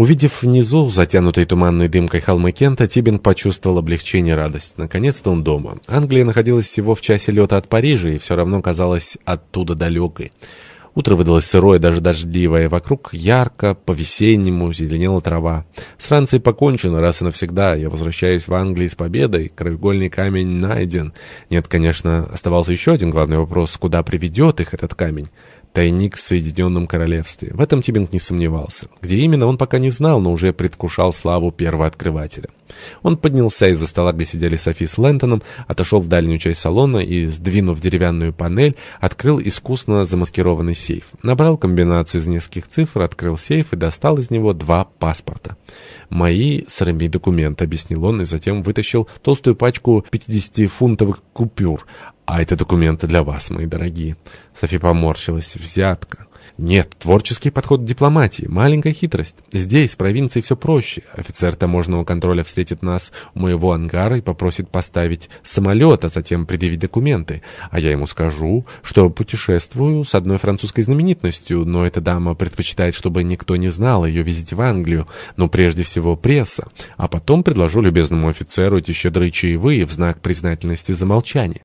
Увидев внизу, затянутый туманной дымкой холмы Кента, Тибин почувствовал облегчение и радость. Наконец-то он дома. Англия находилась всего в часе лета от Парижа и все равно казалась оттуда далекой. Утро выдалось сырое, даже дождливое. Вокруг ярко, по-весеннему зеленела трава. С Францией покончено раз и навсегда. Я возвращаюсь в Англию с победой. Краеугольный камень найден. Нет, конечно, оставался еще один главный вопрос. Куда приведет их этот камень? Тайник в Соединенном Королевстве. В этом Тибинг не сомневался. Где именно, он пока не знал, но уже предвкушал славу первого открывателя. Он поднялся из-за стола, где сидели Софи с Лэнтоном, отошел в дальнюю часть салона и, сдвинув деревянную панель, открыл искусно замаскированный сейф. Набрал комбинацию из нескольких цифр, открыл сейф и достал из него два паспорта. «Мои с документы», — объяснил он, и затем вытащил толстую пачку 50-фунтовых купюр, а это документы для вас, мои дорогие. Софи поморщилась. Взятка. Нет, творческий подход к дипломатии, маленькая хитрость. Здесь, в провинции, все проще. Офицер таможенного контроля встретит нас у моего ангара и попросит поставить самолет, а затем предъявить документы. А я ему скажу, что путешествую с одной французской знаменитостью, но эта дама предпочитает, чтобы никто не знал ее визите в Англию, но прежде всего пресса. А потом предложу любезному офицеру эти щедрые чаевые в знак признательности за молчание.